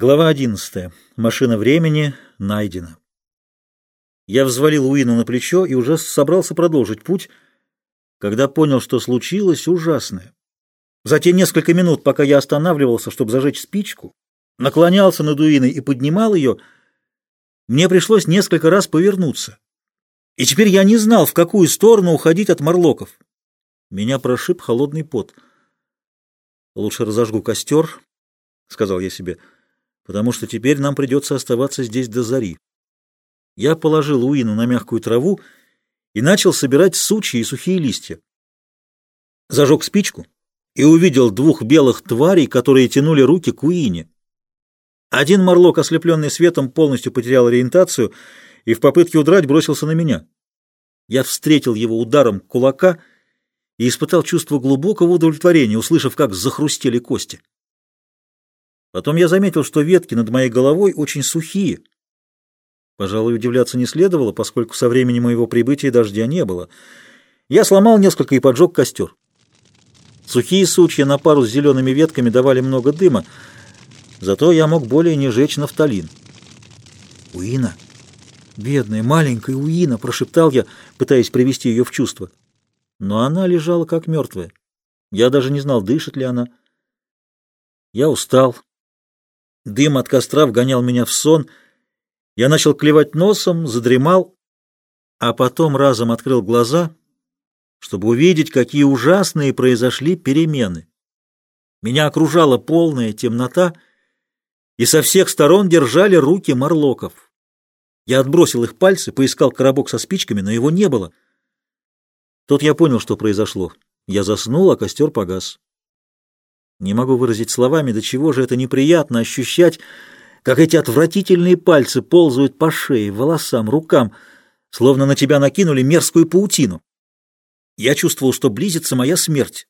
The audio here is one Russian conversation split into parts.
Глава 11. Машина времени найдена. Я взвалил Уину на плечо и уже собрался продолжить путь, когда понял, что случилось ужасное. За те несколько минут, пока я останавливался, чтобы зажечь спичку, наклонялся над Уиной и поднимал ее, мне пришлось несколько раз повернуться. И теперь я не знал, в какую сторону уходить от морлоков. Меня прошиб холодный пот. «Лучше разожгу костер», — сказал я себе, — потому что теперь нам придется оставаться здесь до зари. Я положил Уину на мягкую траву и начал собирать сучья и сухие листья. Зажег спичку и увидел двух белых тварей, которые тянули руки к Уине. Один морлок, ослепленный светом, полностью потерял ориентацию и в попытке удрать бросился на меня. Я встретил его ударом кулака и испытал чувство глубокого удовлетворения, услышав, как захрустели кости. Потом я заметил, что ветки над моей головой очень сухие. Пожалуй, удивляться не следовало, поскольку со времени моего прибытия дождя не было. Я сломал несколько и поджег костер. Сухие сучья на пару с зелеными ветками давали много дыма, зато я мог более не жечь нафталин. «Уина! Бедная, маленькая Уина!» — прошептал я, пытаясь привести ее в чувство. Но она лежала как мертвая. Я даже не знал, дышит ли она. Я устал. Дым от костра вгонял меня в сон. Я начал клевать носом, задремал, а потом разом открыл глаза, чтобы увидеть, какие ужасные произошли перемены. Меня окружала полная темнота, и со всех сторон держали руки морлоков. Я отбросил их пальцы, поискал коробок со спичками, но его не было. Тут я понял, что произошло. Я заснул, а костер погас. Не могу выразить словами, до чего же это неприятно ощущать, как эти отвратительные пальцы ползают по шее, волосам, рукам, словно на тебя накинули мерзкую паутину. Я чувствовал, что близится моя смерть.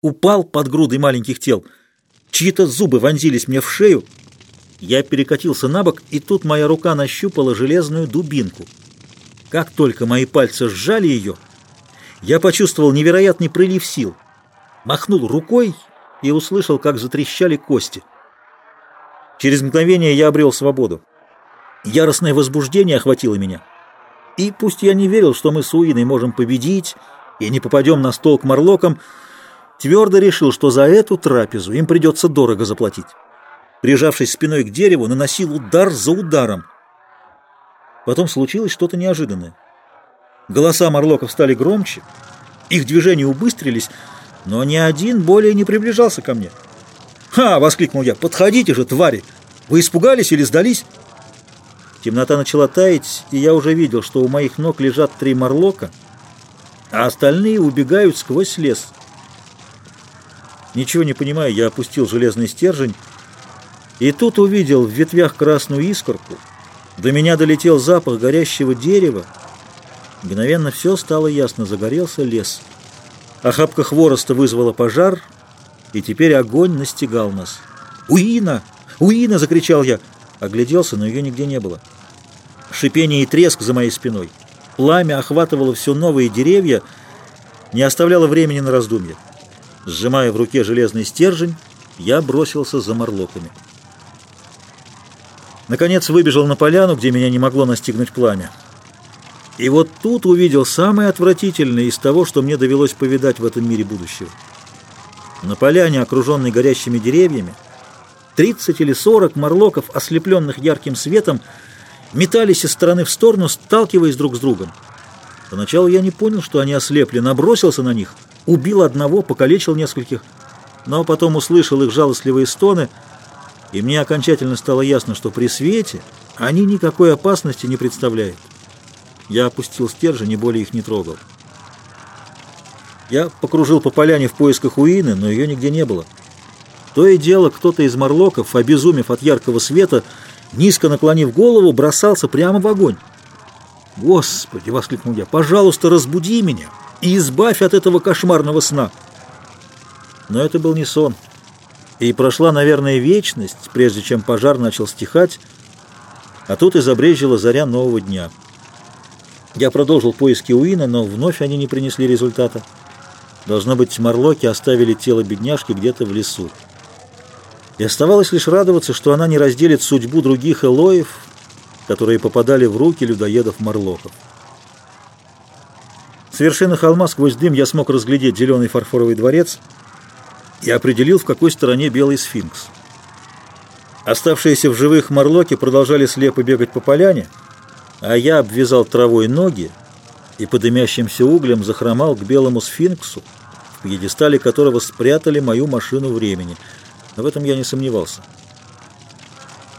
Упал под грудой маленьких тел. Чьи-то зубы вонзились мне в шею. Я перекатился на бок, и тут моя рука нащупала железную дубинку. Как только мои пальцы сжали ее, я почувствовал невероятный прилив сил. Махнул рукой и услышал, как затрещали кости. Через мгновение я обрел свободу. Яростное возбуждение охватило меня. И пусть я не верил, что мы с Уиной можем победить и не попадем на стол к морлокам, твердо решил, что за эту трапезу им придется дорого заплатить. Прижавшись спиной к дереву, наносил удар за ударом. Потом случилось что-то неожиданное. Голоса морлоков стали громче, их движения убыстрились, но ни один более не приближался ко мне. «Ха!» — воскликнул я. «Подходите же, твари! Вы испугались или сдались?» Темнота начала таять, и я уже видел, что у моих ног лежат три морлока, а остальные убегают сквозь лес. Ничего не понимая, я опустил железный стержень, и тут увидел в ветвях красную искорку. До меня долетел запах горящего дерева. Мгновенно все стало ясно, загорелся лес. Охапка хвороста вызвала пожар, и теперь огонь настигал нас. «Уина! Уина!» — закричал я. Огляделся, но ее нигде не было. Шипение и треск за моей спиной. Пламя охватывало все новые деревья, не оставляло времени на раздумья. Сжимая в руке железный стержень, я бросился за морлоками. Наконец выбежал на поляну, где меня не могло настигнуть пламя. И вот тут увидел самое отвратительное из того, что мне довелось повидать в этом мире будущего. На поляне, окруженной горящими деревьями, 30 или 40 морлоков, ослепленных ярким светом, метались из стороны в сторону, сталкиваясь друг с другом. Поначалу я не понял, что они ослепли, набросился на них, убил одного, покалечил нескольких, но потом услышал их жалостливые стоны, и мне окончательно стало ясно, что при свете они никакой опасности не представляют. Я опустил стержень и более их не трогал. Я покружил по поляне в поисках Уины, но ее нигде не было. То и дело, кто-то из морлоков, обезумев от яркого света, низко наклонив голову, бросался прямо в огонь. «Господи!» — воскликнул я. «Пожалуйста, разбуди меня и избавь от этого кошмарного сна!» Но это был не сон. И прошла, наверное, вечность, прежде чем пожар начал стихать, а тут и забрежила заря нового дня. Я продолжил поиски Уина, но вновь они не принесли результата. Должно быть, морлоки оставили тело бедняжки где-то в лесу. И оставалось лишь радоваться, что она не разделит судьбу других элоев, которые попадали в руки людоедов-морлоков. С вершины холма сквозь дым я смог разглядеть зеленый фарфоровый дворец и определил, в какой стороне белый сфинкс. Оставшиеся в живых морлоки продолжали слепо бегать по поляне, а я обвязал травой ноги и по дымящимся углям захромал к белому сфинксу, в пьедестале которого спрятали мою машину времени. В этом я не сомневался.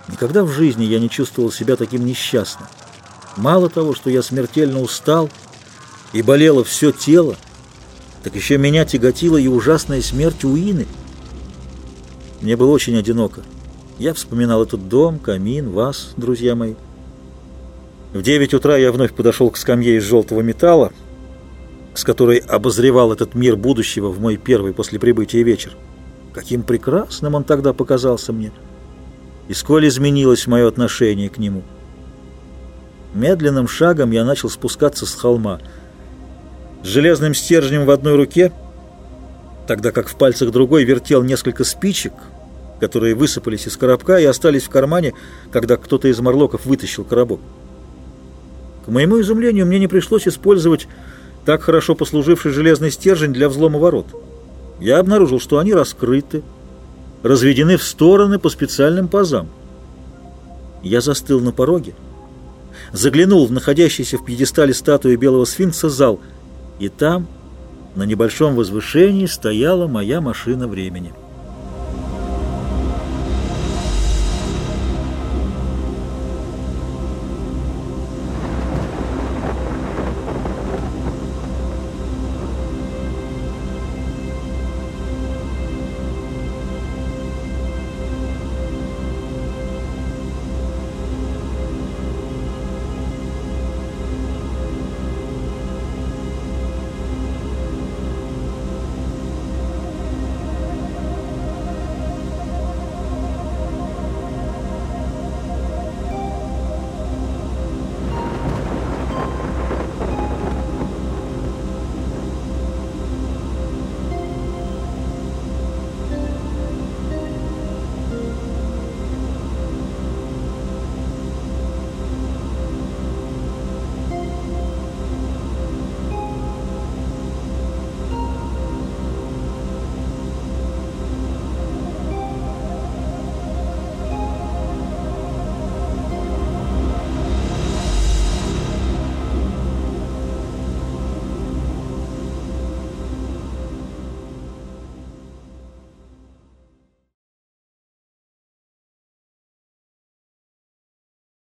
Никогда в жизни я не чувствовал себя таким несчастным. Мало того, что я смертельно устал и болело все тело, так еще меня тяготила и ужасная смерть Уины. Мне было очень одиноко. Я вспоминал этот дом, камин, вас, друзья мои. В девять утра я вновь подошел к скамье из желтого металла, с которой обозревал этот мир будущего в мой первый после прибытия вечер. Каким прекрасным он тогда показался мне, и сколь изменилось мое отношение к нему. Медленным шагом я начал спускаться с холма. С железным стержнем в одной руке, тогда как в пальцах другой вертел несколько спичек — которые высыпались из коробка и остались в кармане, когда кто-то из морлоков вытащил коробок. К моему изумлению, мне не пришлось использовать так хорошо послуживший железный стержень для взлома ворот. Я обнаружил, что они раскрыты, разведены в стороны по специальным пазам. Я застыл на пороге, заглянул в находящийся в пьедестале статуи белого сфинкса зал, и там, на небольшом возвышении, стояла моя машина времени.